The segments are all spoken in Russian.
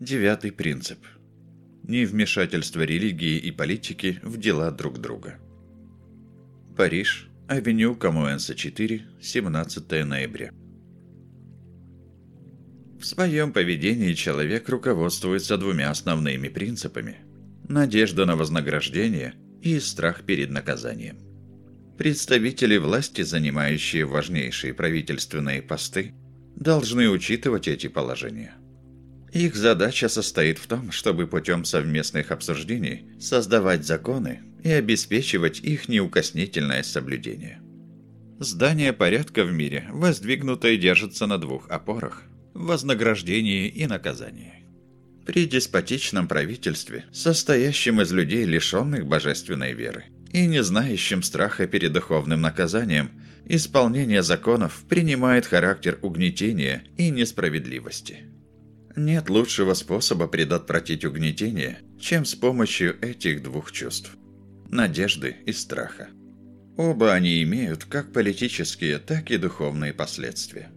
Девятый принцип. Невмешательство религии и политики в дела друг друга. Париж, авеню Камуэнса 4, 17 ноября. В своем поведении человек руководствуется двумя основными принципами – надежда на вознаграждение и страх перед наказанием. Представители власти, занимающие важнейшие правительственные посты, должны учитывать эти положения – их задача состоит в том, чтобы путем совместных обсуждений создавать законы и обеспечивать их неукоснительное соблюдение. Здание порядка в мире воздвигнуто и держится на двух опорах – вознаграждении и наказании. При деспотичном правительстве, состоящем из людей, лишенных божественной веры, и не знающим страха перед духовным наказанием, исполнение законов принимает характер угнетения и несправедливости – нет лучшего способа предотвратить угнетение, чем с помощью этих двух чувств – надежды и страха. Оба они имеют как политические, так и духовные последствия.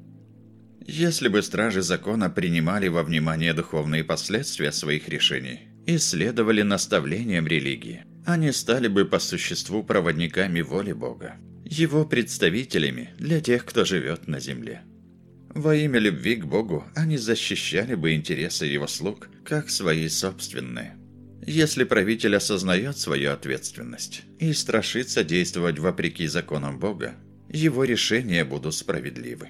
Если бы стражи закона принимали во внимание духовные последствия своих решений и следовали наставлениям религии, они стали бы по существу проводниками воли Бога, его представителями для тех, кто живет на земле. Во имя любви к Богу они защищали бы интересы его слуг, как свои собственные. Если правитель осознает свою ответственность и страшится действовать вопреки законам Бога, его решения будут справедливы.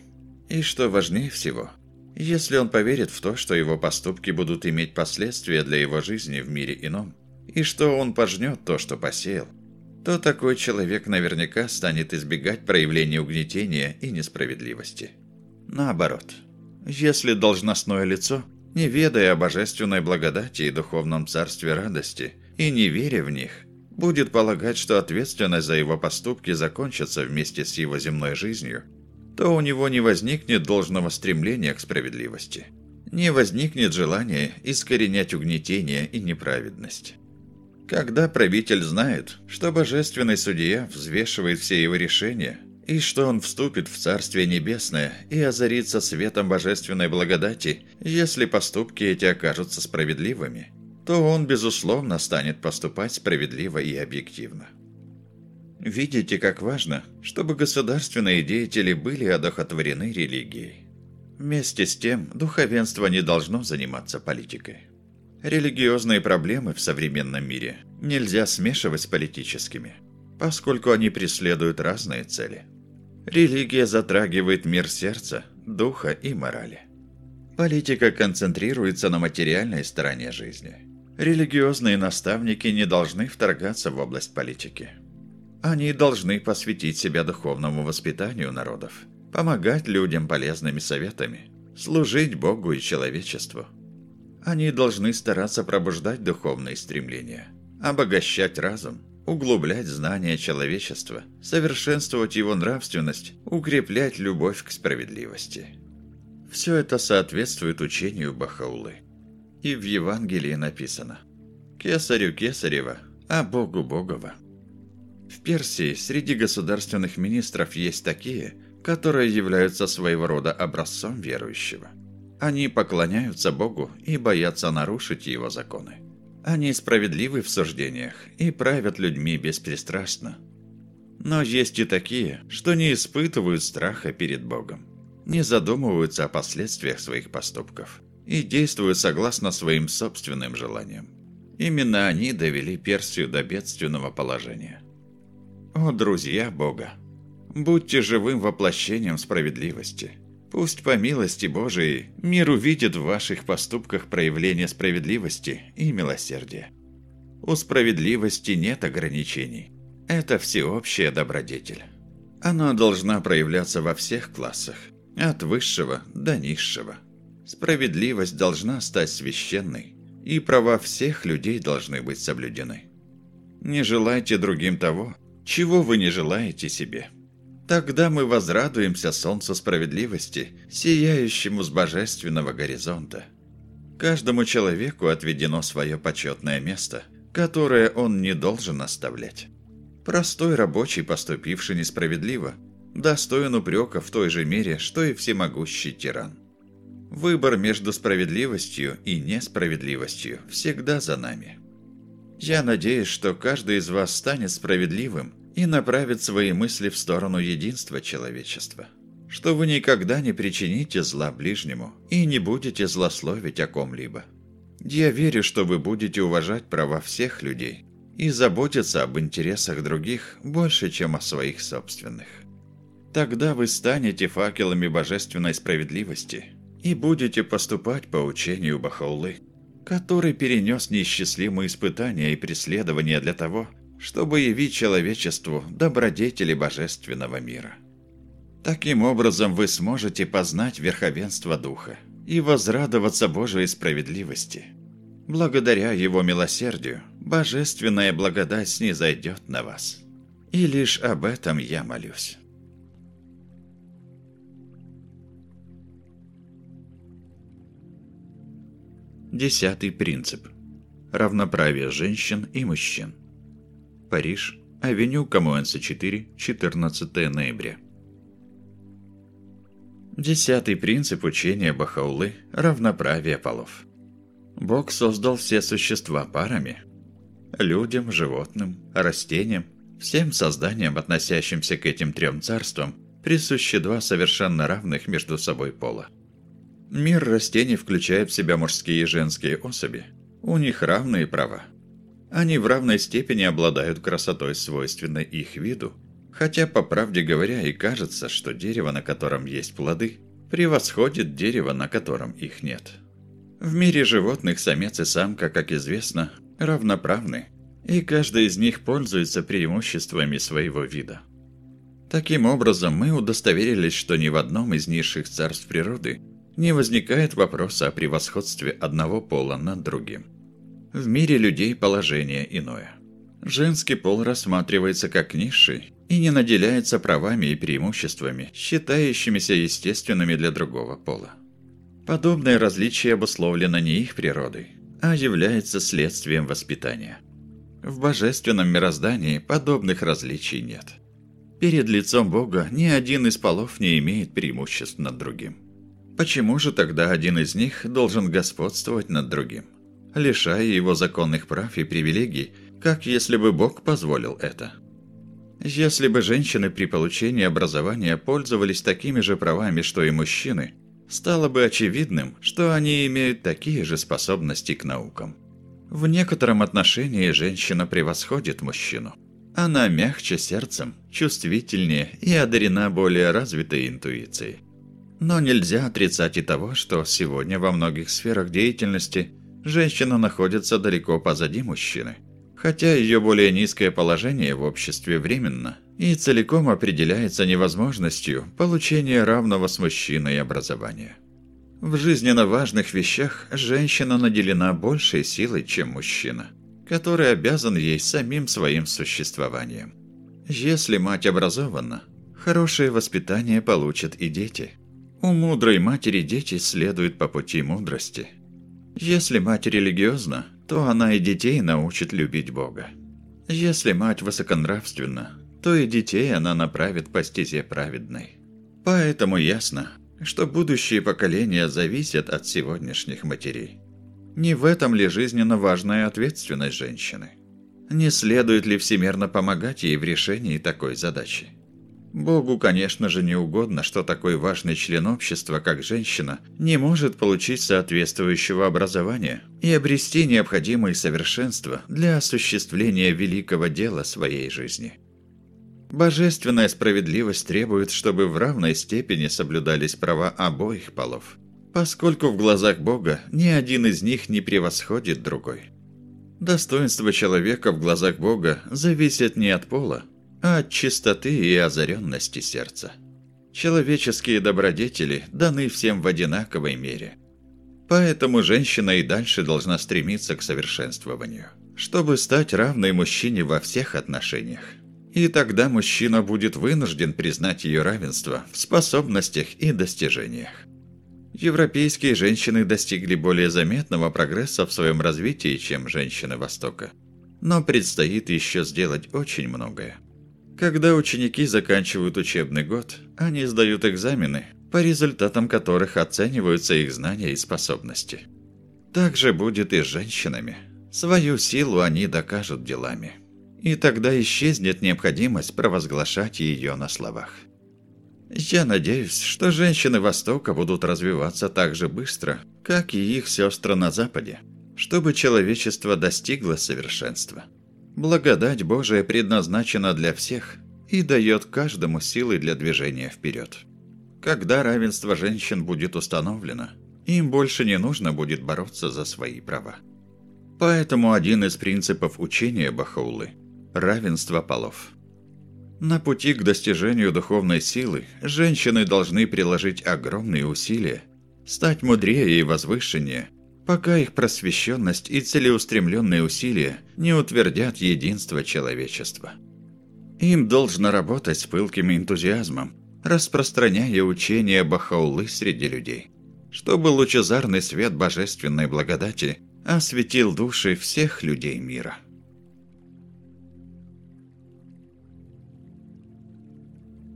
И что важнее всего, если он поверит в то, что его поступки будут иметь последствия для его жизни в мире ином, и что он пожнет то, что посеял, то такой человек наверняка станет избегать проявления угнетения и несправедливости. Наоборот, если должностное лицо, не ведая о божественной благодати и духовном царстве радости, и не веря в них, будет полагать, что ответственность за его поступки закончится вместе с его земной жизнью, то у него не возникнет должного стремления к справедливости, не возникнет желания искоренять угнетение и неправедность. Когда правитель знает, что божественный судья взвешивает все его решения – и что он вступит в Царствие Небесное и озарится светом божественной благодати, если поступки эти окажутся справедливыми, то он, безусловно, станет поступать справедливо и объективно. Видите, как важно, чтобы государственные деятели были одохотворены религией. Вместе с тем, духовенство не должно заниматься политикой. Религиозные проблемы в современном мире нельзя смешивать с политическими, поскольку они преследуют разные цели – Религия затрагивает мир сердца, духа и морали. Политика концентрируется на материальной стороне жизни. Религиозные наставники не должны вторгаться в область политики. Они должны посвятить себя духовному воспитанию народов, помогать людям полезными советами, служить Богу и человечеству. Они должны стараться пробуждать духовные стремления, обогащать разум, углублять знания человечества, совершенствовать его нравственность, укреплять любовь к справедливости. Все это соответствует учению Бахаулы. И в Евангелии написано «Кесарю Кесарева, а Богу Богова». В Персии среди государственных министров есть такие, которые являются своего рода образцом верующего. Они поклоняются Богу и боятся нарушить его законы. Они справедливы в суждениях и правят людьми беспристрастно. Но есть и такие, что не испытывают страха перед Богом, не задумываются о последствиях своих поступков и действуют согласно своим собственным желаниям. Именно они довели Персию до бедственного положения. О, друзья Бога! Будьте живым воплощением справедливости – Пусть по милости Божией мир увидит в ваших поступках проявление справедливости и милосердия. У справедливости нет ограничений. Это всеобщая добродетель. Она должна проявляться во всех классах, от высшего до низшего. Справедливость должна стать священной, и права всех людей должны быть соблюдены. Не желайте другим того, чего вы не желаете себе. Тогда мы возрадуемся солнцу справедливости, сияющему с божественного горизонта. Каждому человеку отведено свое почетное место, которое он не должен оставлять. Простой рабочий, поступивший несправедливо, достоин упрека в той же мере, что и всемогущий тиран. Выбор между справедливостью и несправедливостью всегда за нами. Я надеюсь, что каждый из вас станет справедливым и направит свои мысли в сторону единства человечества. Что вы никогда не причините зла ближнему и не будете злословить о ком-либо. Я верю, что вы будете уважать права всех людей и заботиться об интересах других больше, чем о своих собственных. Тогда вы станете факелами божественной справедливости и будете поступать по учению Бахаулы, который перенес неисчислимые испытания и преследования для того, чтобы явить человечеству добродетели божественного мира. Таким образом вы сможете познать верховенство Духа и возрадоваться Божией справедливости. Благодаря Его милосердию, божественная благодать снизойдет на вас. И лишь об этом я молюсь. Десятый принцип. Равноправие женщин и мужчин. Париж, авеню Камуэнса 4, 14 ноября. Десятый принцип учения Бахаулы – равноправие полов. Бог создал все существа парами. Людям, животным, растениям, всем созданиям, относящимся к этим трем царствам, присущи два совершенно равных между собой пола. Мир растений включает в себя мужские и женские особи. У них равные права. Они в равной степени обладают красотой, свойственной их виду, хотя, по правде говоря, и кажется, что дерево, на котором есть плоды, превосходит дерево, на котором их нет. В мире животных самец и самка, как известно, равноправны, и каждый из них пользуется преимуществами своего вида. Таким образом, мы удостоверились, что ни в одном из низших царств природы не возникает вопроса о превосходстве одного пола над другим. В мире людей положение иное. Женский пол рассматривается как низший и не наделяется правами и преимуществами, считающимися естественными для другого пола. Подобное различие обусловлено не их природой, а является следствием воспитания. В божественном мироздании подобных различий нет. Перед лицом Бога ни один из полов не имеет преимуществ над другим. Почему же тогда один из них должен господствовать над другим? Лишая его законных прав и привилегий, как если бы Бог позволил это. Если бы женщины при получении образования пользовались такими же правами, что и мужчины, стало бы очевидным, что они имеют такие же способности к наукам. В некотором отношении женщина превосходит мужчину. Она мягче сердцем, чувствительнее и одарена более развитой интуицией. Но нельзя отрицать и того, что сегодня во многих сферах деятельности женщина находится далеко позади мужчины, хотя ее более низкое положение в обществе временно и целиком определяется невозможностью получения равного с мужчиной образования. В жизненно важных вещах женщина наделена большей силой, чем мужчина, который обязан ей самим своим существованием. Если мать образована, хорошее воспитание получат и дети. У мудрой матери дети следуют по пути мудрости – если мать религиозна, то она и детей научит любить Бога. Если мать высоконравственна, то и детей она направит по стезе праведной. Поэтому ясно, что будущие поколения зависят от сегодняшних матерей. Не в этом ли жизненно важная ответственность женщины? Не следует ли всемерно помогать ей в решении такой задачи? Богу, конечно же, не угодно, что такой важный член общества, как женщина, не может получить соответствующего образования и обрести необходимые совершенства для осуществления великого дела своей жизни. Божественная справедливость требует, чтобы в равной степени соблюдались права обоих полов, поскольку в глазах Бога ни один из них не превосходит другой. Достоинство человека в глазах Бога зависит не от пола, а от чистоты и озаренности сердца. Человеческие добродетели даны всем в одинаковой мере. Поэтому женщина и дальше должна стремиться к совершенствованию, чтобы стать равной мужчине во всех отношениях. И тогда мужчина будет вынужден признать ее равенство в способностях и достижениях. Европейские женщины достигли более заметного прогресса в своем развитии, чем женщины Востока. Но предстоит еще сделать очень многое. Когда ученики заканчивают учебный год, они сдают экзамены, по результатам которых оцениваются их знания и способности. Так же будет и с женщинами. Свою силу они докажут делами. И тогда исчезнет необходимость провозглашать ее на словах. Я надеюсь, что женщины Востока будут развиваться так же быстро, как и их сестры на Западе, чтобы человечество достигло совершенства. Благодать Божия предназначена для всех и дает каждому силы для движения вперед. Когда равенство женщин будет установлено, им больше не нужно будет бороться за свои права. Поэтому один из принципов учения Бахаулы – равенство полов. На пути к достижению духовной силы женщины должны приложить огромные усилия, стать мудрее и возвышеннее, пока их просвещенность и целеустремленные усилия не утвердят единство человечества. Им должно работать с пылким энтузиазмом, распространяя учение Бахаулы среди людей, чтобы лучезарный свет божественной благодати осветил души всех людей мира.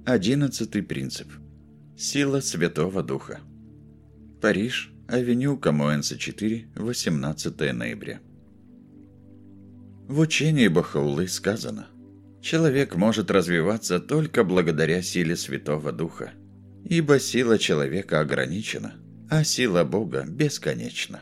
Одиннадцатый принцип. Сила Святого Духа. Париж, авеню Камоэнса 4, 18 ноября. В учении Бахаулы сказано Человек может развиваться только благодаря силе Святого Духа, ибо сила человека ограничена, а сила Бога бесконечна.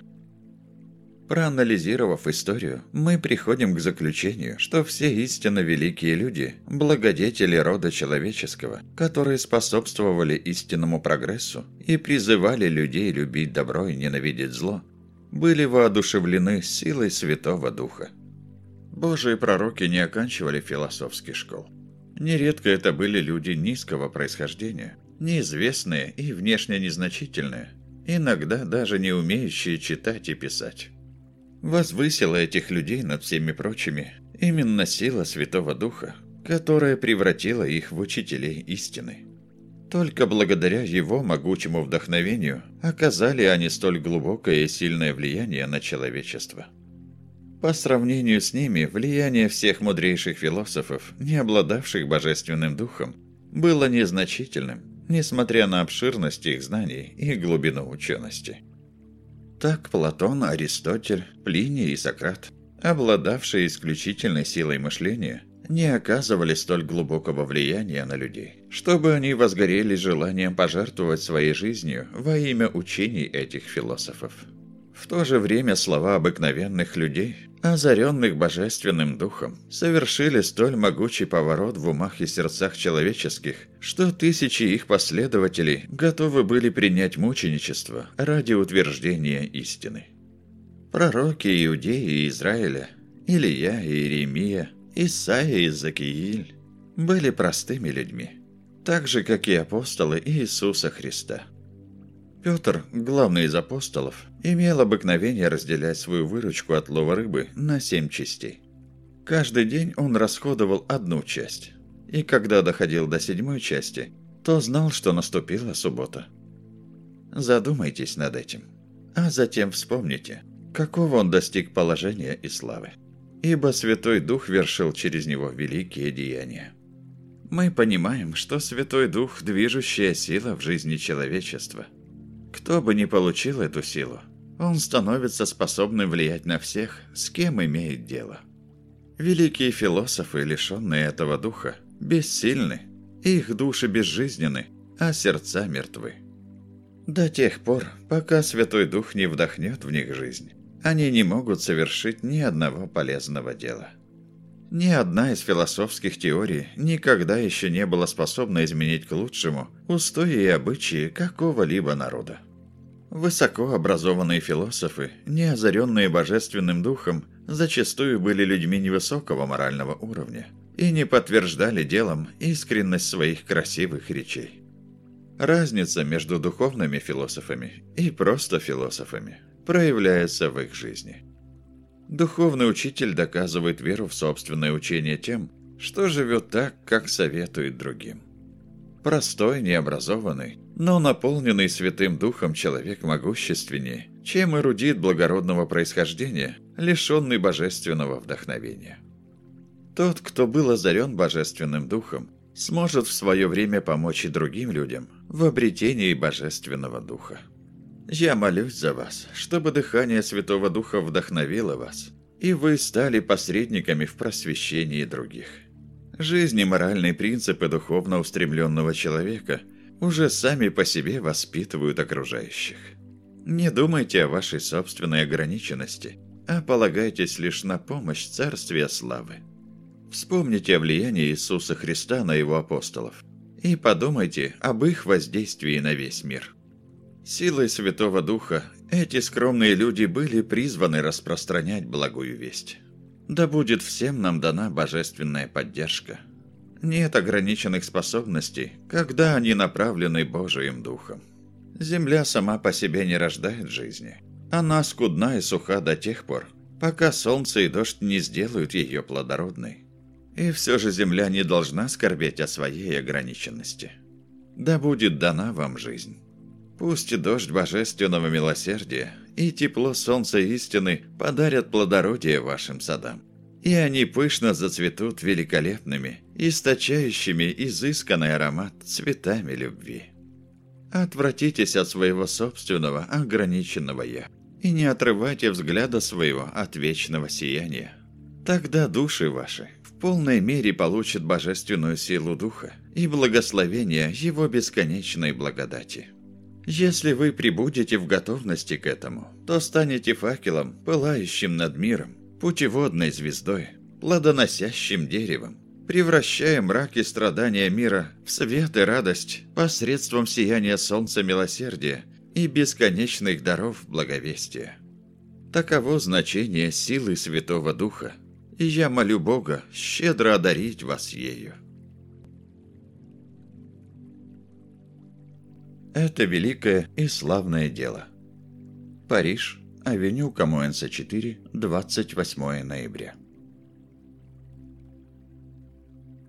Проанализировав историю, мы приходим к заключению, что все истинно великие люди – благодетели рода человеческого, которые способствовали истинному прогрессу и призывали людей любить добро и ненавидеть зло, были воодушевлены силой Святого Духа. Божьи пророки не оканчивали философских школ. Нередко это были люди низкого происхождения, неизвестные и внешне незначительные, иногда даже не умеющие читать и писать. Возвысила этих людей над всеми прочими именно сила Святого Духа, которая превратила их в учителей истины. Только благодаря его могучему вдохновению оказали они столь глубокое и сильное влияние на человечество – по сравнению с ними, влияние всех мудрейших философов, не обладавших божественным духом, было незначительным, несмотря на обширность их знаний и глубину учености. Так Платон, Аристотель, Плиний и Сократ, обладавшие исключительной силой мышления, не оказывали столь глубокого влияния на людей, чтобы они возгорели желанием пожертвовать своей жизнью во имя учений этих философов. В то же время слова обыкновенных людей, озаренных божественным духом, совершили столь могучий поворот в умах и сердцах человеческих, что тысячи их последователей готовы были принять мученичество ради утверждения истины. Пророки Иудеи и Израиля, Илия и Иеремия, Исаия и Закииль были простыми людьми, так же, как и апостолы Иисуса Христа – Петр, главный из апостолов, имел обыкновение разделять свою выручку от лова рыбы на семь частей. Каждый день он расходовал одну часть, и когда доходил до седьмой части, то знал, что наступила суббота. Задумайтесь над этим, а затем вспомните, какого он достиг положения и славы, ибо Святой Дух вершил через него великие деяния. Мы понимаем, что Святой Дух – движущая сила в жизни человечества – кто бы ни получил эту силу, он становится способным влиять на всех, с кем имеет дело. Великие философы, лишенные этого духа, бессильны, их души безжизненны, а сердца мертвы. До тех пор, пока Святой Дух не вдохнет в них жизнь, они не могут совершить ни одного полезного дела. Ни одна из философских теорий никогда еще не была способна изменить к лучшему устои и обычаи какого-либо народа. Высокообразованные философы, не озаренные божественным духом, зачастую были людьми невысокого морального уровня и не подтверждали делом искренность своих красивых речей. Разница между духовными философами и просто философами проявляется в их жизни – Духовный учитель доказывает веру в собственное учение тем, что живет так, как советует другим. Простой, необразованный, но наполненный Святым Духом человек могущественнее, чем эрудит благородного происхождения, лишенный божественного вдохновения. Тот, кто был озарен Божественным Духом, сможет в свое время помочь и другим людям в обретении Божественного Духа. Я молюсь за вас, чтобы дыхание Святого Духа вдохновило вас, и вы стали посредниками в просвещении других. Жизнь и моральные принципы духовно устремленного человека уже сами по себе воспитывают окружающих. Не думайте о вашей собственной ограниченности, а полагайтесь лишь на помощь Царствия Славы. Вспомните о влиянии Иисуса Христа на его апостолов и подумайте об их воздействии на весь мир. Силой Святого Духа эти скромные люди были призваны распространять благую весть. Да будет всем нам дана божественная поддержка. Нет ограниченных способностей, когда они направлены Божиим Духом. Земля сама по себе не рождает жизни. Она скудна и суха до тех пор, пока солнце и дождь не сделают ее плодородной. И все же земля не должна скорбеть о своей ограниченности. Да будет дана вам жизнь. Пусть дождь божественного милосердия и тепло солнца истины подарят плодородие вашим садам. И они пышно зацветут великолепными, источающими изысканный аромат цветами любви. Отвратитесь от своего собственного ограниченного «я» и не отрывайте взгляда своего от вечного сияния. Тогда души ваши в полной мере получат божественную силу Духа и благословение Его бесконечной благодати. Если вы прибудете в готовности к этому, то станете факелом, пылающим над миром, путеводной звездой, плодоносящим деревом, превращая мрак и страдания мира в свет и радость посредством сияния солнца милосердия и бесконечных даров благовестия. Таково значение силы Святого Духа, и я молю Бога щедро одарить вас ею. Это великое и славное дело. Париж, авеню Камуэнса 4, 28 ноября.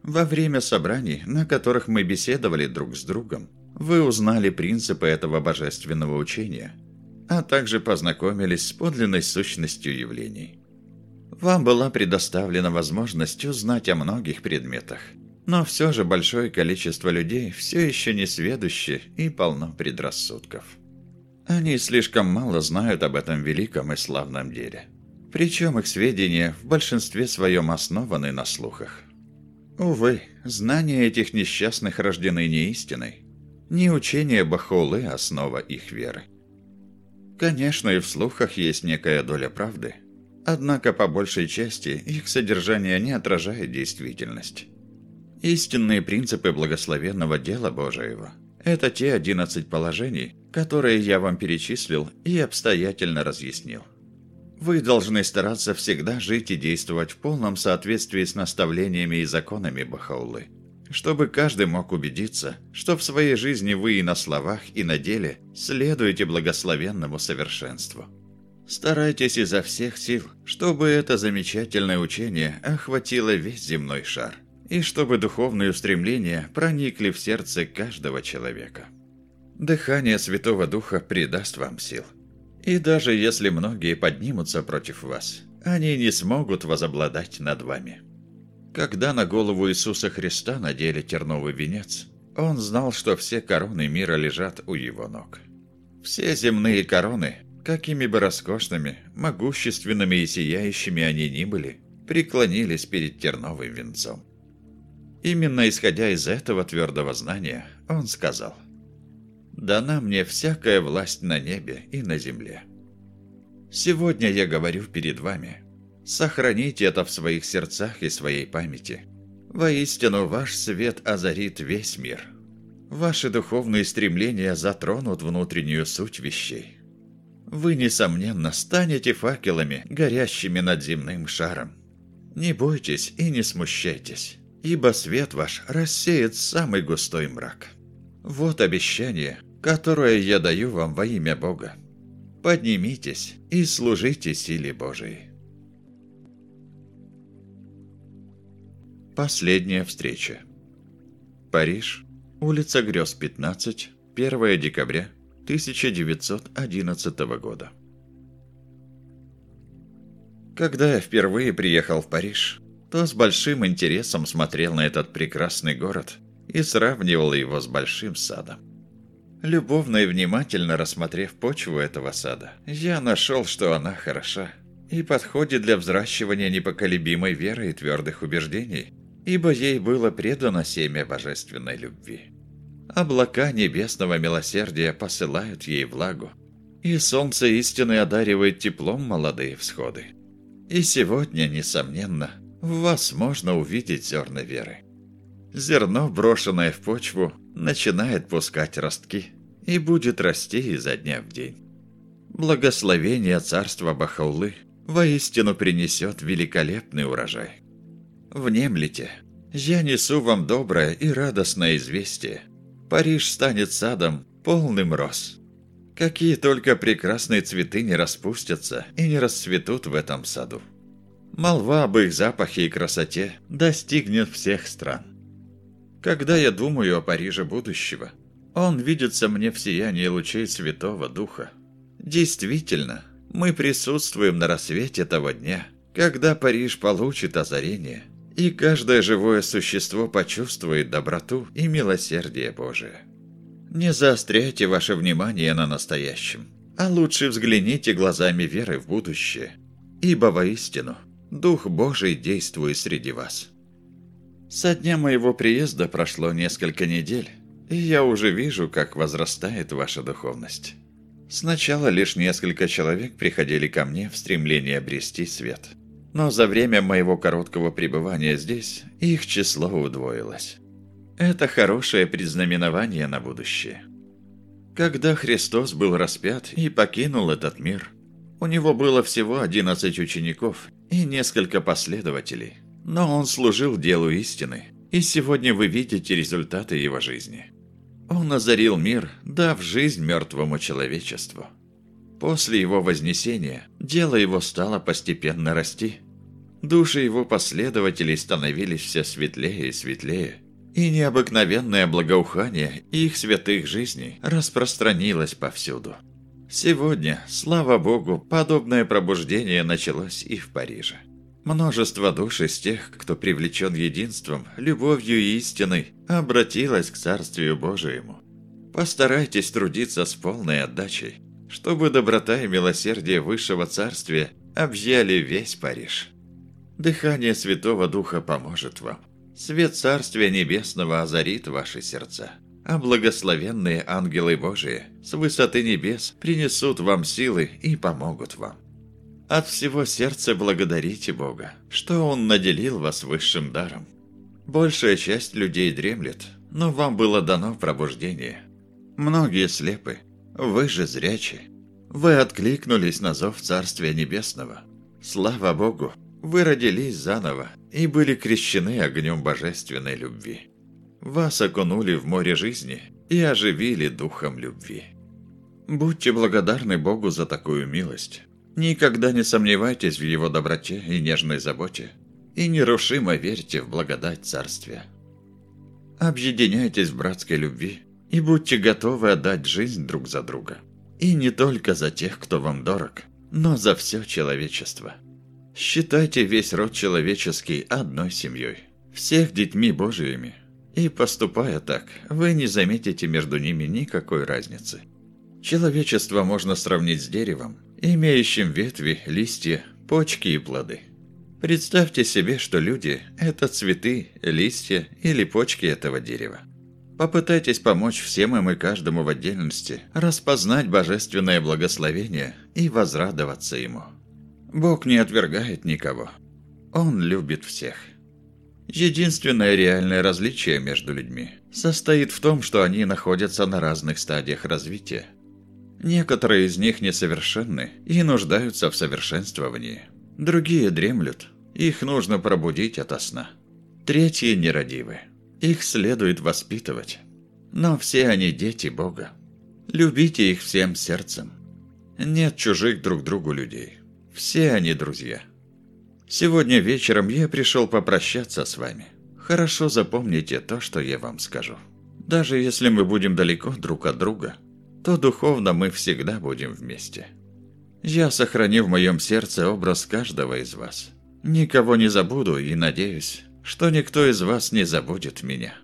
Во время собраний, на которых мы беседовали друг с другом, вы узнали принципы этого божественного учения, а также познакомились с подлинной сущностью явлений. Вам была предоставлена возможность узнать о многих предметах, но все же большое количество людей все еще не сведущи и полно предрассудков. Они слишком мало знают об этом великом и славном деле. Причем их сведения в большинстве своем основаны на слухах. Увы, знания этих несчастных рождены не истиной. Не учение Бахаулы – основа их веры. Конечно, и в слухах есть некая доля правды, однако по большей части их содержание не отражает действительность. Истинные принципы благословенного дела Божьего – это те 11 положений, которые я вам перечислил и обстоятельно разъяснил. Вы должны стараться всегда жить и действовать в полном соответствии с наставлениями и законами Бахаулы, чтобы каждый мог убедиться, что в своей жизни вы и на словах, и на деле следуете благословенному совершенству. Старайтесь изо всех сил, чтобы это замечательное учение охватило весь земной шар, и чтобы духовные устремления проникли в сердце каждого человека. Дыхание Святого Духа придаст вам сил – и даже если многие поднимутся против вас, они не смогут возобладать над вами. Когда на голову Иисуса Христа надели терновый венец, он знал, что все короны мира лежат у его ног. Все земные короны, какими бы роскошными, могущественными и сияющими они ни были, преклонились перед терновым венцом. Именно исходя из этого твердого знания, он сказал – дана мне всякая власть на небе и на земле. Сегодня я говорю перед вами. Сохраните это в своих сердцах и своей памяти. Воистину, ваш свет озарит весь мир. Ваши духовные стремления затронут внутреннюю суть вещей. Вы, несомненно, станете факелами, горящими над земным шаром. Не бойтесь и не смущайтесь, ибо свет ваш рассеет самый густой мрак. Вот обещание, которое я даю вам во имя Бога. Поднимитесь и служите силе Божией. Последняя встреча. Париж, улица Грёз, 15, 1 декабря 1911 года. Когда я впервые приехал в Париж, то с большим интересом смотрел на этот прекрасный город – и сравнивал его с большим садом. Любовно и внимательно рассмотрев почву этого сада, я нашел, что она хороша и подходит для взращивания непоколебимой веры и твердых убеждений, ибо ей было предано семя божественной любви. Облака небесного милосердия посылают ей влагу, и солнце истины одаривает теплом молодые всходы. И сегодня, несомненно, в вас можно увидеть зерна веры. Зерно, брошенное в почву, начинает пускать ростки и будет расти изо дня в день. Благословение царства Бахаулы воистину принесет великолепный урожай. Внемлите, я несу вам доброе и радостное известие. Париж станет садом, полным роз. Какие только прекрасные цветы не распустятся и не расцветут в этом саду. Молва об их запахе и красоте достигнет всех стран. Когда я думаю о Париже будущего, он видится мне в сиянии лучей Святого Духа. Действительно, мы присутствуем на рассвете того дня, когда Париж получит озарение, и каждое живое существо почувствует доброту и милосердие Божие. Не заостряйте ваше внимание на настоящем, а лучше взгляните глазами веры в будущее, ибо воистину Дух Божий действует среди вас. Со дня моего приезда прошло несколько недель, и я уже вижу, как возрастает ваша духовность. Сначала лишь несколько человек приходили ко мне в стремлении обрести свет. Но за время моего короткого пребывания здесь их число удвоилось. Это хорошее предзнаменование на будущее. Когда Христос был распят и покинул этот мир, у него было всего 11 учеников и несколько последователей, но он служил делу истины, и сегодня вы видите результаты его жизни. Он озарил мир, дав жизнь мертвому человечеству. После его вознесения дело его стало постепенно расти. Души его последователей становились все светлее и светлее, и необыкновенное благоухание их святых жизней распространилось повсюду. Сегодня, слава Богу, подобное пробуждение началось и в Париже. Множество душ из тех, кто привлечен единством, любовью и истиной, обратилось к Царствию Божиему. Постарайтесь трудиться с полной отдачей, чтобы доброта и милосердие Высшего Царствия объяли весь Париж. Дыхание Святого Духа поможет вам. Свет Царствия Небесного озарит ваши сердца, а благословенные ангелы Божии с высоты небес принесут вам силы и помогут вам. От всего сердца благодарите Бога, что Он наделил вас высшим даром. Большая часть людей дремлет, но вам было дано пробуждение. Многие слепы, вы же зрячи. Вы откликнулись на зов Царствия Небесного. Слава Богу, вы родились заново и были крещены огнем божественной любви. Вас окунули в море жизни и оживили духом любви. Будьте благодарны Богу за такую милость. Никогда не сомневайтесь в Его доброте и нежной заботе, и нерушимо верьте в благодать Царствия. Объединяйтесь в братской любви и будьте готовы отдать жизнь друг за друга. И не только за тех, кто вам дорог, но за все человечество. Считайте весь род человеческий одной семьей, всех детьми Божиими. И поступая так, вы не заметите между ними никакой разницы. Человечество можно сравнить с деревом, имеющим ветви, листья, почки и плоды. Представьте себе, что люди – это цветы, листья или почки этого дерева. Попытайтесь помочь всем им и каждому в отдельности распознать божественное благословение и возрадоваться ему. Бог не отвергает никого. Он любит всех. Единственное реальное различие между людьми состоит в том, что они находятся на разных стадиях развития. Некоторые из них несовершенны и нуждаются в совершенствовании. Другие дремлют, их нужно пробудить ото сна. Третьи нерадивы, их следует воспитывать. Но все они дети Бога. Любите их всем сердцем. Нет чужих друг другу людей. Все они друзья. Сегодня вечером я пришел попрощаться с вами. Хорошо запомните то, что я вам скажу. Даже если мы будем далеко друг от друга, то духовно мы всегда будем вместе. Я сохраню в моем сердце образ каждого из вас. Никого не забуду и надеюсь, что никто из вас не забудет меня.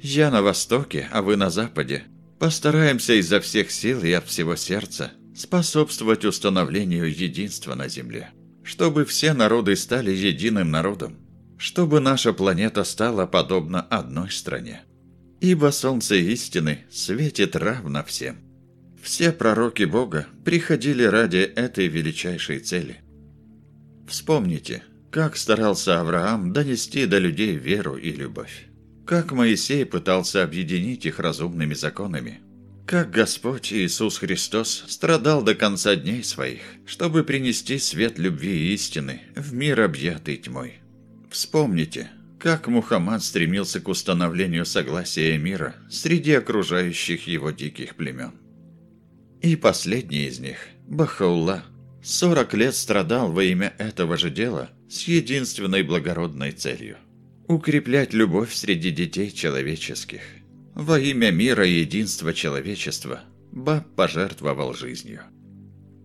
Я на востоке, а вы на западе. Постараемся изо всех сил и от всего сердца способствовать установлению единства на Земле, чтобы все народы стали единым народом, чтобы наша планета стала подобна одной стране. Ибо солнце истины светит равно всем. Все пророки Бога приходили ради этой величайшей цели. Вспомните, как старался Авраам донести до людей веру и любовь. Как Моисей пытался объединить их разумными законами. Как Господь Иисус Христос страдал до конца дней своих, чтобы принести свет любви и истины в мир, объятый тьмой. Вспомните, как Мухаммад стремился к установлению согласия мира среди окружающих его диких племен. И последний из них, Бахаулла, 40 лет страдал во имя этого же дела с единственной благородной целью – укреплять любовь среди детей человеческих. Во имя мира и единства человечества Баб пожертвовал жизнью.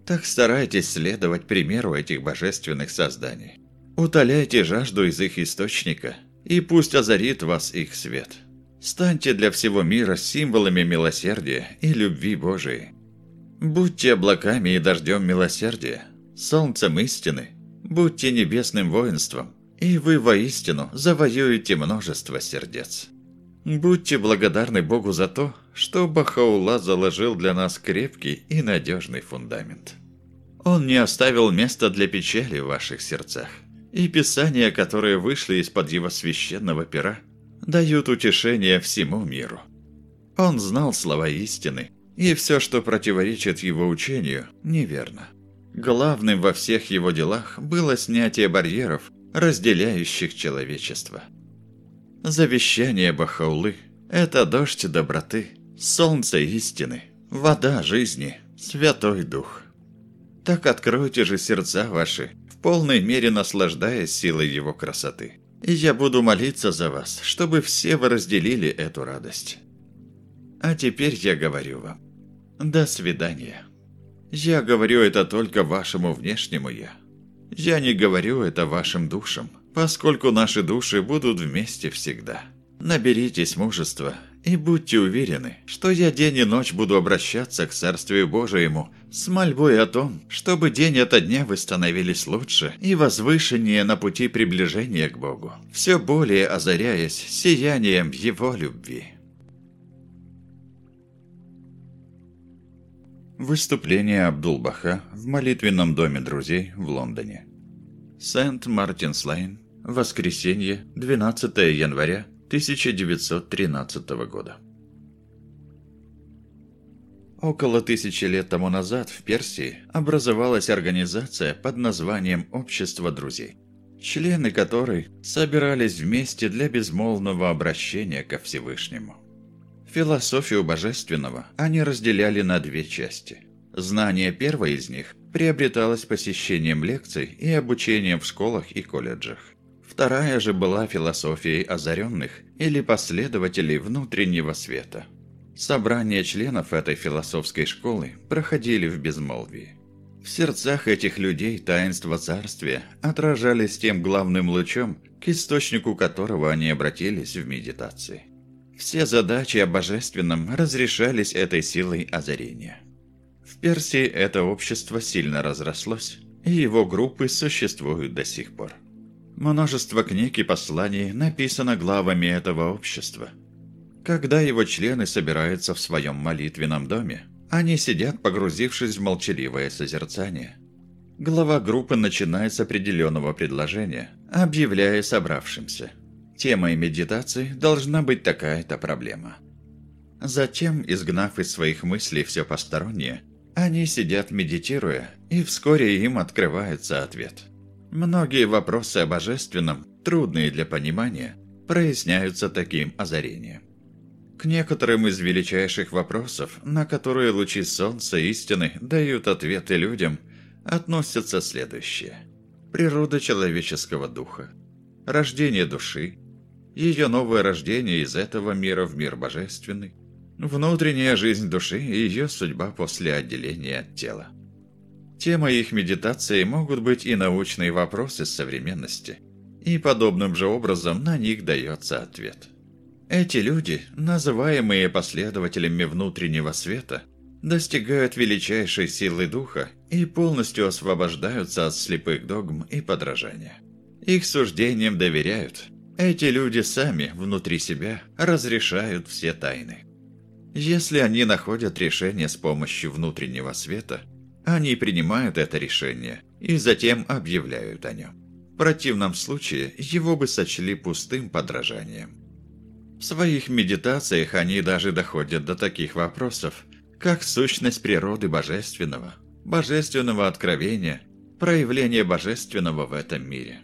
Так старайтесь следовать примеру этих божественных созданий. Утоляйте жажду из их источника, и пусть озарит вас их свет. Станьте для всего мира символами милосердия и любви Божией. Будьте облаками и дождем милосердия, солнцем истины, будьте небесным воинством, и вы воистину завоюете множество сердец. Будьте благодарны Богу за то, что Бахаула заложил для нас крепкий и надежный фундамент. Он не оставил места для печали в ваших сердцах, и писания, которые вышли из-под его священного пера, дают утешение всему миру. Он знал слова истины, и все, что противоречит его учению, неверно. Главным во всех его делах было снятие барьеров, разделяющих человечество. Завещание Бахаулы – это дождь доброты, солнце истины, вода жизни, святой дух. Так откройте же сердца ваши, полной мере наслаждаясь силой его красоты. И я буду молиться за вас, чтобы все вы разделили эту радость. А теперь я говорю вам, до свидания. Я говорю это только вашему внешнему «я». Я не говорю это вашим душам, поскольку наши души будут вместе всегда. Наберитесь мужества и будьте уверены, что я день и ночь буду обращаться к Царствию Божьему с мольбой о том, чтобы день ото дня вы становились лучше и возвышеннее на пути приближения к Богу, все более озаряясь сиянием Его любви. Выступление Абдул-Баха в молитвенном доме друзей в Лондоне. Сент-Мартинс-Лейн, воскресенье, 12 января 1913 года. Около тысячи лет тому назад в Персии образовалась организация под названием «Общество друзей», члены которой собирались вместе для безмолвного обращения ко Всевышнему – Философию божественного они разделяли на две части. Знание первой из них приобреталось посещением лекций и обучением в школах и колледжах. Вторая же была философией озаренных или последователей внутреннего света. Собрания членов этой философской школы проходили в безмолвии. В сердцах этих людей таинства царствия отражались тем главным лучом, к источнику которого они обратились в медитации. Все задачи о божественном разрешались этой силой озарения. В Персии это общество сильно разрослось, и его группы существуют до сих пор. Множество книг и посланий написано главами этого общества. Когда его члены собираются в своем молитвенном доме, они сидят, погрузившись в молчаливое созерцание. Глава группы начинает с определенного предложения, объявляя собравшимся – Темой медитации должна быть такая-то проблема. Затем, изгнав из своих мыслей все постороннее, они сидят медитируя, и вскоре им открывается ответ. Многие вопросы о божественном, трудные для понимания, проясняются таким озарением. К некоторым из величайших вопросов, на которые лучи солнца истины дают ответы людям, относятся следующие. Природа человеческого духа, рождение души, ее новое рождение из этого мира в мир божественный, внутренняя жизнь души и ее судьба после отделения от тела. Темой их медитации могут быть и научные вопросы современности, и подобным же образом на них дается ответ. Эти люди, называемые последователями внутреннего света, достигают величайшей силы духа и полностью освобождаются от слепых догм и подражания. Их суждениям доверяют. Эти люди сами, внутри себя, разрешают все тайны. Если они находят решение с помощью внутреннего света, они принимают это решение и затем объявляют о нем. В противном случае его бы сочли пустым подражанием. В своих медитациях они даже доходят до таких вопросов, как сущность природы божественного, божественного откровения, проявление божественного в этом мире.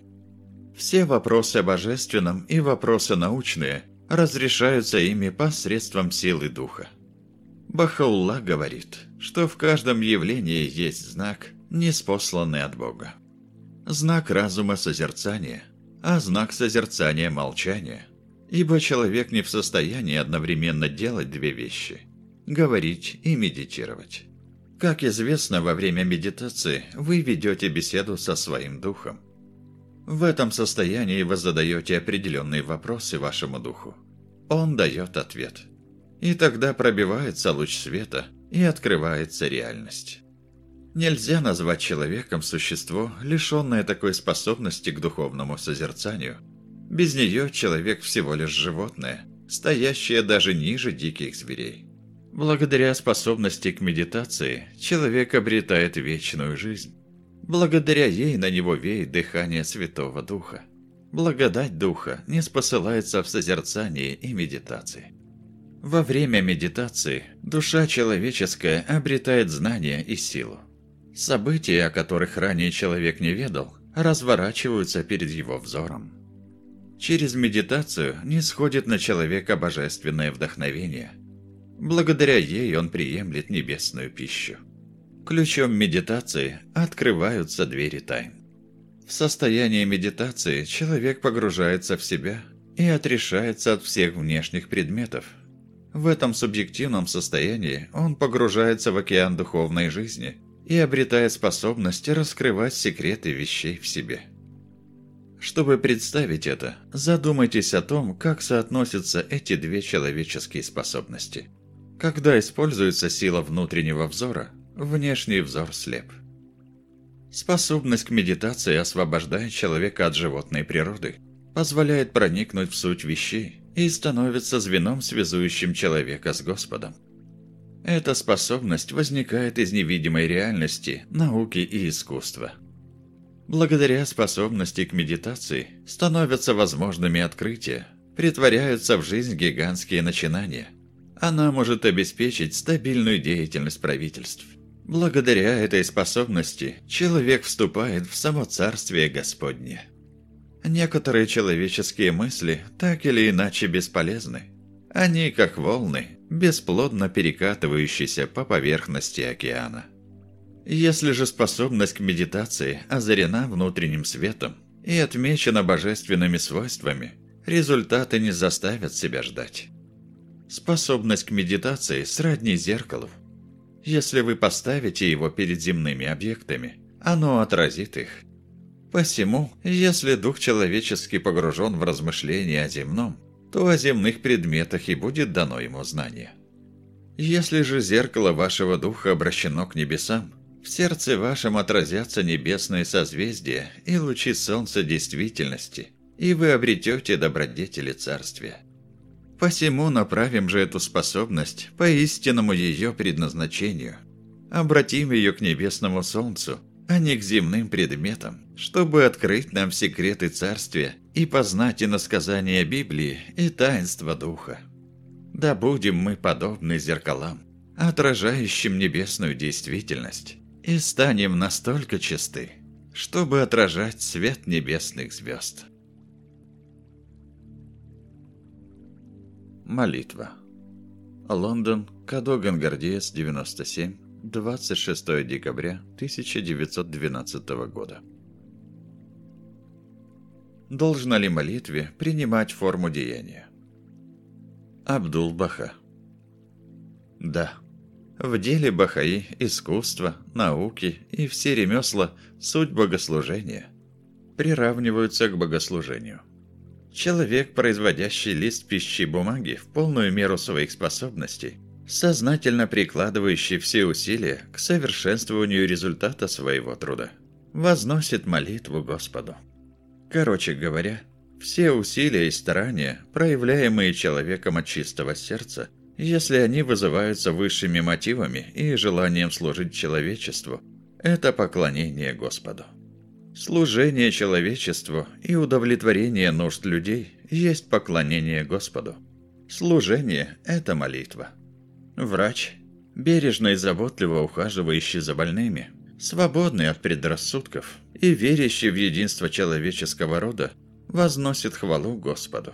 Все вопросы о божественном и вопросы научные разрешаются ими посредством силы духа. Бахаулла говорит, что в каждом явлении есть знак, неспосланный от Бога. Знак разума созерцания, а знак созерцания молчания. Ибо человек не в состоянии одновременно делать две вещи – говорить и медитировать. Как известно, во время медитации вы ведете беседу со своим духом. В этом состоянии вы задаете определенные вопросы вашему духу. Он дает ответ. И тогда пробивается луч света и открывается реальность. Нельзя назвать человеком существо, лишенное такой способности к духовному созерцанию. Без нее человек всего лишь животное, стоящее даже ниже диких зверей. Благодаря способности к медитации человек обретает вечную жизнь. Благодаря ей на него веет дыхание Святого Духа. Благодать Духа не спосылается в созерцании и медитации. Во время медитации душа человеческая обретает знания и силу. События, о которых ранее человек не ведал, разворачиваются перед его взором. Через медитацию не сходит на человека божественное вдохновение. Благодаря ей он приемлет небесную пищу. Ключом медитации открываются двери тайн. В состоянии медитации человек погружается в себя и отрешается от всех внешних предметов. В этом субъективном состоянии он погружается в океан духовной жизни и обретает способность раскрывать секреты вещей в себе. Чтобы представить это, задумайтесь о том, как соотносятся эти две человеческие способности. Когда используется сила внутреннего взора – Внешний взор слеп. Способность к медитации освобождает человека от животной природы, позволяет проникнуть в суть вещей и становится звеном, связующим человека с Господом. Эта способность возникает из невидимой реальности, науки и искусства. Благодаря способности к медитации становятся возможными открытия, притворяются в жизнь гигантские начинания. Она может обеспечить стабильную деятельность правительств. Благодаря этой способности человек вступает в само Царствие Господне. Некоторые человеческие мысли так или иначе бесполезны. Они, как волны, бесплодно перекатывающиеся по поверхности океана. Если же способность к медитации озарена внутренним светом и отмечена божественными свойствами, результаты не заставят себя ждать. Способность к медитации сродни зеркалу, если вы поставите его перед земными объектами, оно отразит их. Посему, если дух человеческий погружен в размышления о земном, то о земных предметах и будет дано ему знание. Если же зеркало вашего духа обращено к небесам, в сердце вашем отразятся небесные созвездия и лучи солнца действительности, и вы обретете добродетели царствия. Посему направим же эту способность по истинному ее предназначению. Обратим ее к небесному солнцу, а не к земным предметам, чтобы открыть нам секреты царствия и познать иносказания Библии и таинства Духа. Да будем мы подобны зеркалам, отражающим небесную действительность, и станем настолько чисты, чтобы отражать свет небесных звезд. Молитва. Лондон, Кадоган Гордеец, 97, 26 декабря 1912 года. Должна ли молитве принимать форму деяния? Абдул-Баха. Да. В деле Бахаи искусство, науки и все ремесла – суть богослужения. Приравниваются к богослужению – Человек, производящий лист пищи бумаги в полную меру своих способностей, сознательно прикладывающий все усилия к совершенствованию результата своего труда, возносит молитву Господу. Короче говоря, все усилия и старания, проявляемые человеком от чистого сердца, если они вызываются высшими мотивами и желанием служить человечеству, это поклонение Господу. Служение человечеству и удовлетворение нужд людей есть поклонение Господу. Служение – это молитва. Врач, бережно и заботливо ухаживающий за больными, свободный от предрассудков и верящий в единство человеческого рода, возносит хвалу Господу.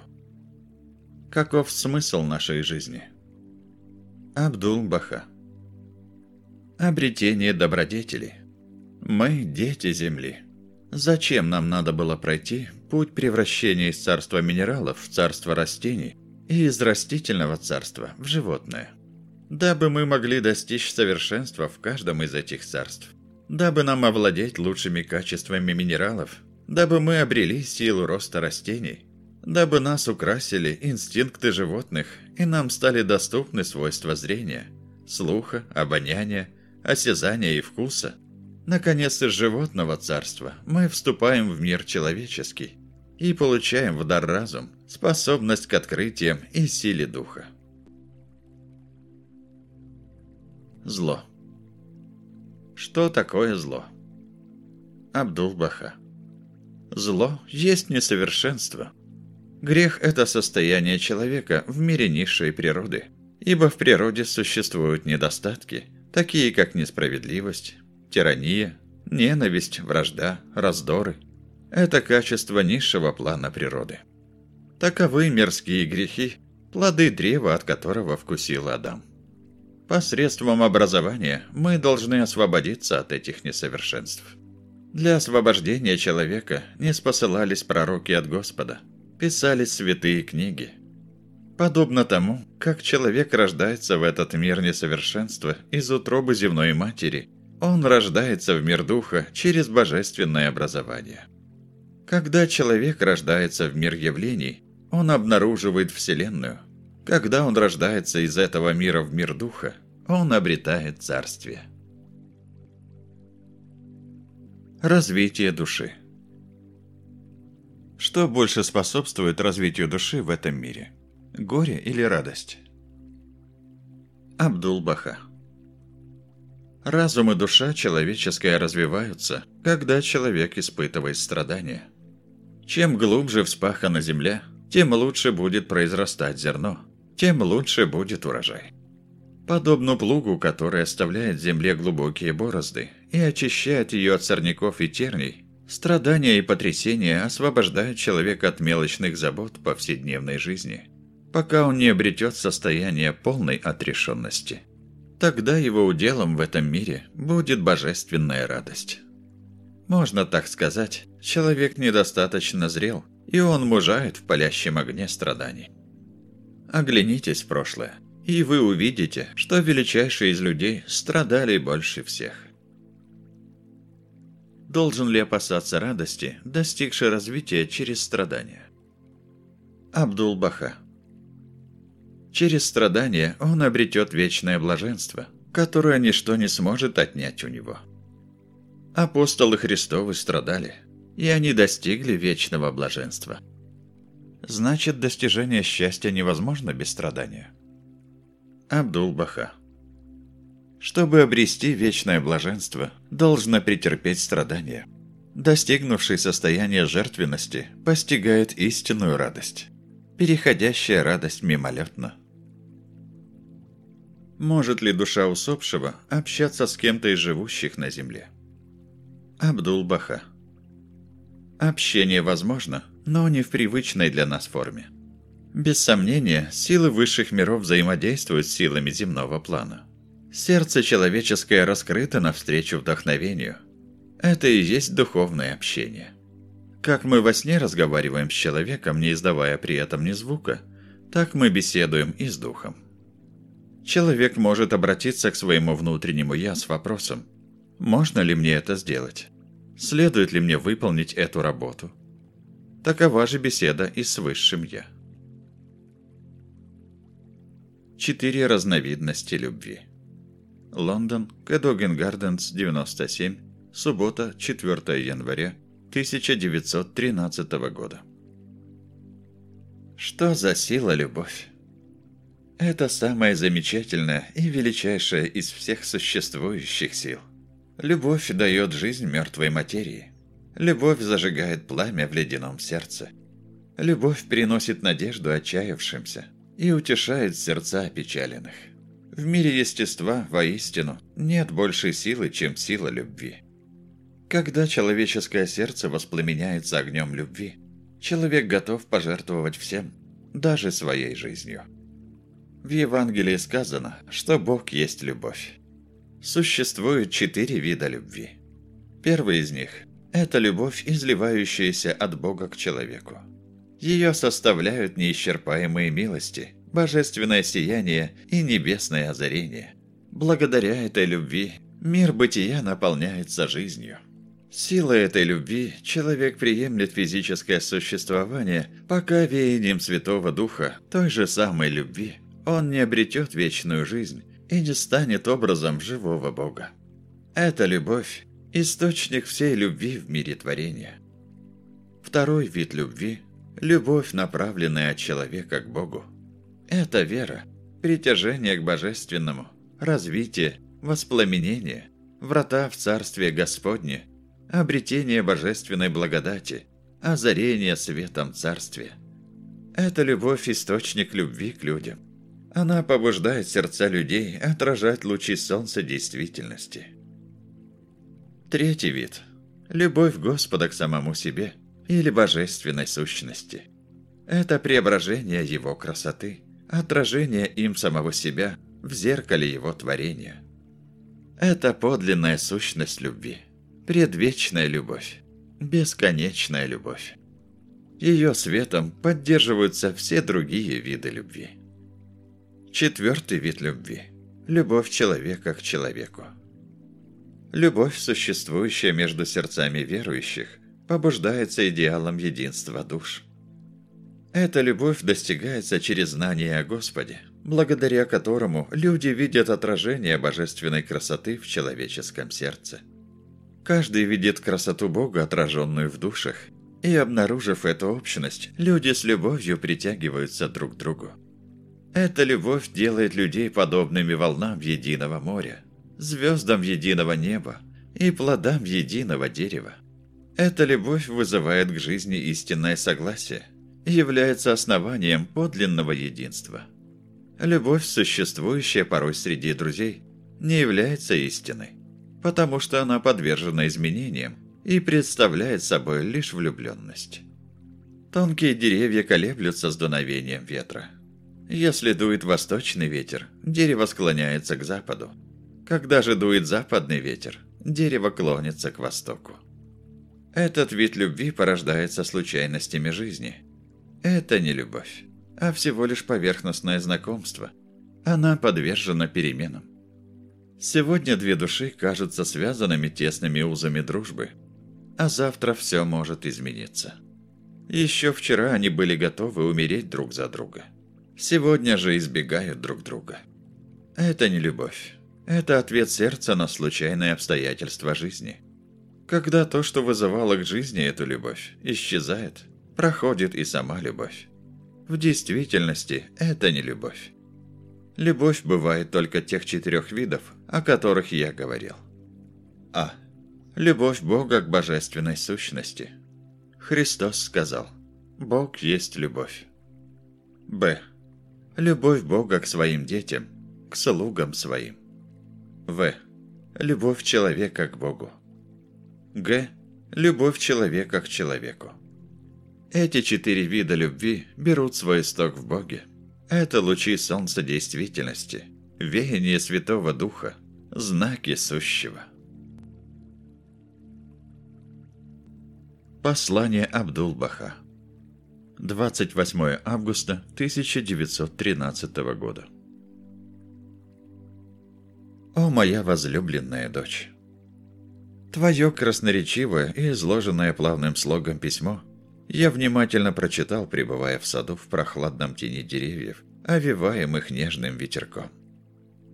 Каков смысл нашей жизни? Абдул-Баха Обретение добродетели. Мы – дети Земли. Зачем нам надо было пройти путь превращения из царства минералов в царство растений и из растительного царства в животное? Дабы мы могли достичь совершенства в каждом из этих царств. Дабы нам овладеть лучшими качествами минералов. Дабы мы обрели силу роста растений. Дабы нас украсили инстинкты животных и нам стали доступны свойства зрения, слуха, обоняния, осязания и вкуса. Наконец, из животного царства мы вступаем в мир человеческий и получаем в дар разум, способность к открытиям и силе духа. Зло. Что такое зло? Абдул-Баха. Зло есть несовершенство. Грех – это состояние человека в мире низшей природы, ибо в природе существуют недостатки – такие как несправедливость, тирания, ненависть, вражда, раздоры. Это качество низшего плана природы. Таковы мирские грехи, плоды древа, от которого вкусил Адам. Посредством образования мы должны освободиться от этих несовершенств. Для освобождения человека не спосылались пророки от Господа, писались святые книги – Подобно тому, как человек рождается в этот мир несовершенства из утробы земной матери, он рождается в мир духа через божественное образование. Когда человек рождается в мир явлений, он обнаруживает Вселенную. Когда он рождается из этого мира в мир духа, он обретает царствие. Развитие души Что больше способствует развитию души в этом мире – Горе или радость? Абдул-Баха Разум и душа человеческая развиваются, когда человек испытывает страдания. Чем глубже вспахана земля, тем лучше будет произрастать зерно, тем лучше будет урожай. Подобно плугу, который оставляет земле глубокие борозды и очищает ее от сорняков и терней, страдания и потрясения освобождают человека от мелочных забот повседневной жизни – пока он не обретет состояние полной отрешенности. Тогда его уделом в этом мире будет божественная радость. Можно так сказать, человек недостаточно зрел, и он мужает в палящем огне страданий. Оглянитесь в прошлое, и вы увидите, что величайшие из людей страдали больше всех. Должен ли опасаться радости, достигшей развития через страдания? Абдул-Баха Через страдания он обретет вечное блаженство, которое ничто не сможет отнять у него. Апостолы Христовы страдали, и они достигли вечного блаженства. Значит, достижение счастья невозможно без страдания. Абдул-Баха Чтобы обрести вечное блаженство, должно претерпеть страдания. Достигнувший состояния жертвенности постигает истинную радость. Переходящая радость мимолетна. Может ли душа усопшего общаться с кем-то из живущих на земле? Абдул-Баха Общение возможно, но не в привычной для нас форме. Без сомнения, силы высших миров взаимодействуют с силами земного плана. Сердце человеческое раскрыто навстречу вдохновению. Это и есть духовное общение. Как мы во сне разговариваем с человеком, не издавая при этом ни звука, так мы беседуем и с духом. Человек может обратиться к своему внутреннему «я» с вопросом «Можно ли мне это сделать? Следует ли мне выполнить эту работу?» Такова же беседа и с высшим «я». Четыре разновидности любви. Лондон, Кэдоген Гарденс, 97, суббота, 4 января 1913 года. Что за сила любовь? Это самая замечательная и величайшая из всех существующих сил. Любовь дает жизнь мертвой материи. Любовь зажигает пламя в ледяном сердце. Любовь приносит надежду отчаявшимся и утешает сердца опечаленных. В мире естества, воистину, нет большей силы, чем сила любви. Когда человеческое сердце воспламеняется огнем любви, человек готов пожертвовать всем, даже своей жизнью. В Евангелии сказано, что Бог есть любовь. Существует четыре вида любви. Первый из них – это любовь, изливающаяся от Бога к человеку. Ее составляют неисчерпаемые милости, божественное сияние и небесное озарение. Благодаря этой любви мир бытия наполняется жизнью. Силой этой любви человек приемлет физическое существование, пока веянием Святого Духа, той же самой любви, он не обретет вечную жизнь и не станет образом живого Бога. Эта любовь – источник всей любви в мире творения. Второй вид любви – любовь, направленная от человека к Богу. Это вера, притяжение к Божественному, развитие, воспламенение, врата в Царствие Господне – обретение божественной благодати, озарение светом царствия. Это любовь – источник любви к людям. Она побуждает сердца людей отражать лучи солнца действительности. Третий вид – любовь Господа к самому себе или божественной сущности. Это преображение Его красоты, отражение им самого себя в зеркале Его творения. Это подлинная сущность любви – предвечная любовь, бесконечная любовь. Ее светом поддерживаются все другие виды любви. Четвертый вид любви – любовь человека к человеку. Любовь, существующая между сердцами верующих, побуждается идеалом единства душ. Эта любовь достигается через знание о Господе, благодаря которому люди видят отражение божественной красоты в человеческом сердце. Каждый видит красоту Бога, отраженную в душах, и, обнаружив эту общность, люди с любовью притягиваются друг к другу. Эта любовь делает людей подобными волнам единого моря, звездам единого неба и плодам единого дерева. Эта любовь вызывает к жизни истинное согласие, является основанием подлинного единства. Любовь, существующая порой среди друзей, не является истиной потому что она подвержена изменениям и представляет собой лишь влюбленность. Тонкие деревья колеблются с дуновением ветра. Если дует восточный ветер, дерево склоняется к западу. Когда же дует западный ветер, дерево клонится к востоку. Этот вид любви порождается случайностями жизни. Это не любовь, а всего лишь поверхностное знакомство. Она подвержена переменам. Сегодня две души кажутся связанными тесными узами дружбы, а завтра все может измениться. Еще вчера они были готовы умереть друг за друга. Сегодня же избегают друг друга. Это не любовь. Это ответ сердца на случайные обстоятельства жизни. Когда то, что вызывало к жизни эту любовь, исчезает, проходит и сама любовь. В действительности это не любовь. Любовь бывает только тех четырех видов, о которых я говорил. А. Любовь Бога к божественной сущности. Христос сказал, Бог есть любовь. Б. Любовь Бога к своим детям, к слугам своим. В. Любовь человека к Богу. Г. Любовь человека к человеку. Эти четыре вида любви берут свой исток в Боге. Это лучи солнца действительности, веяние Святого Духа, знаки сущего. Послание Абдул-Баха 28 августа 1913 года О, моя возлюбленная дочь! Твое красноречивое и изложенное плавным слогом письмо Я внимательно прочитал, пребывая в саду в прохладном тени деревьев, овиваемых нежным ветерком.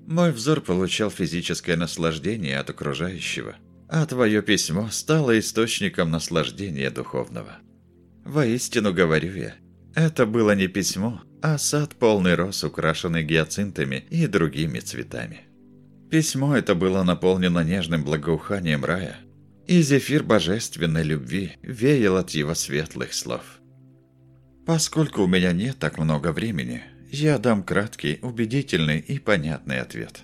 Мой взор получал физическое наслаждение от окружающего, а твое письмо стало источником наслаждения духовного. Воистину говорю я, это было не письмо, а сад полный роз, украшенный гиацинтами и другими цветами. Письмо это было наполнено нежным благоуханием рая, и зефир божественной любви веял от его светлых слов. Поскольку у меня нет так много времени, я дам краткий, убедительный и понятный ответ.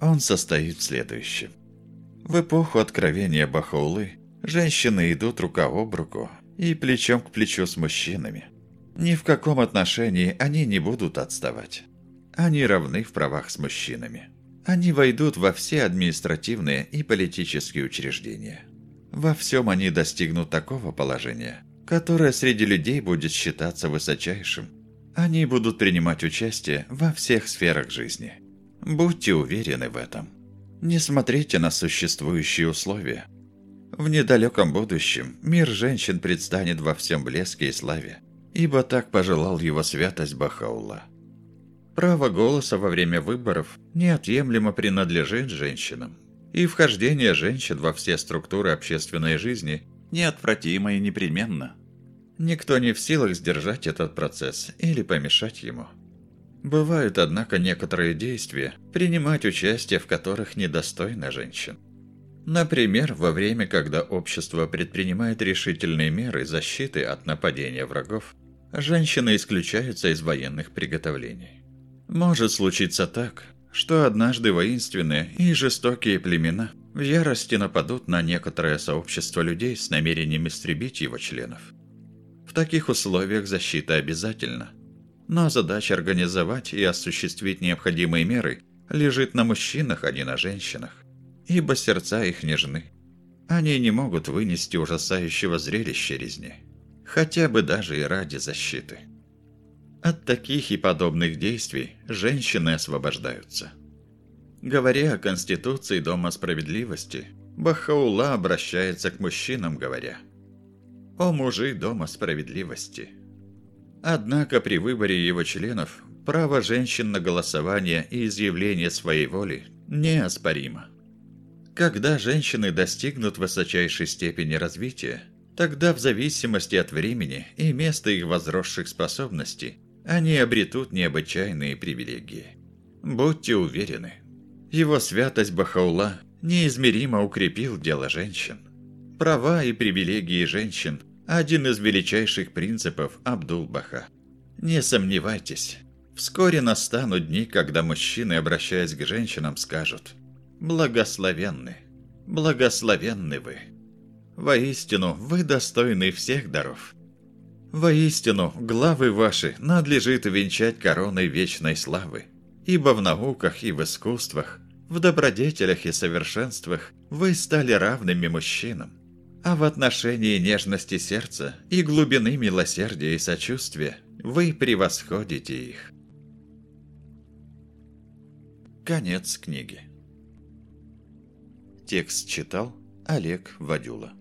Он состоит в следующем. В эпоху откровения Бахаулы женщины идут рука об руку и плечом к плечу с мужчинами. Ни в каком отношении они не будут отставать. Они равны в правах с мужчинами. Они войдут во все административные и политические учреждения. Во всем они достигнут такого положения, которое среди людей будет считаться высочайшим. Они будут принимать участие во всех сферах жизни. Будьте уверены в этом. Не смотрите на существующие условия. В недалеком будущем мир женщин предстанет во всем блеске и славе, ибо так пожелал его святость Бахаула. Право голоса во время выборов неотъемлемо принадлежит женщинам и вхождение женщин во все структуры общественной жизни неотвратимо и непременно. Никто не в силах сдержать этот процесс или помешать ему. Бывают, однако, некоторые действия, принимать участие в которых недостойно женщин. Например, во время, когда общество предпринимает решительные меры защиты от нападения врагов, женщины исключаются из военных приготовлений. Может случиться так, что однажды воинственные и жестокие племена в ярости нападут на некоторое сообщество людей с намерением истребить его членов. В таких условиях защита обязательна. Но задача организовать и осуществить необходимые меры лежит на мужчинах, а не на женщинах, ибо сердца их нежны. Они не могут вынести ужасающего зрелища резни, хотя бы даже и ради защиты. От таких и подобных действий женщины освобождаются. Говоря о Конституции Дома справедливости, Бахаула обращается к мужчинам, говоря «О мужи Дома справедливости». Однако при выборе его членов право женщин на голосование и изъявление своей воли неоспоримо. Когда женщины достигнут высочайшей степени развития, тогда в зависимости от времени и места их возросших способностей они обретут необычайные привилегии. Будьте уверены, его святость Бахаула неизмеримо укрепил дело женщин. Права и привилегии женщин – один из величайших принципов Абдул-Баха. Не сомневайтесь, вскоре настанут дни, когда мужчины, обращаясь к женщинам, скажут «Благословенны, благословенны вы». Воистину, вы достойны всех даров. Воистину, главы ваши надлежит венчать короной вечной славы, ибо в науках и в искусствах, в добродетелях и совершенствах вы стали равными мужчинам, а в отношении нежности сердца и глубины милосердия и сочувствия вы превосходите их. Конец книги. Текст читал Олег Вадюла.